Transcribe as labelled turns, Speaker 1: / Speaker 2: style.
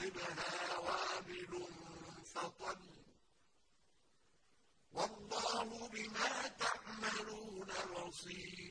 Speaker 1: يُصِبْهَا وَابِلٌ فَطَلٌّ ۗ وَاللَّهُ بِمَا تَعْمَلُونَ بَصِيرٌ.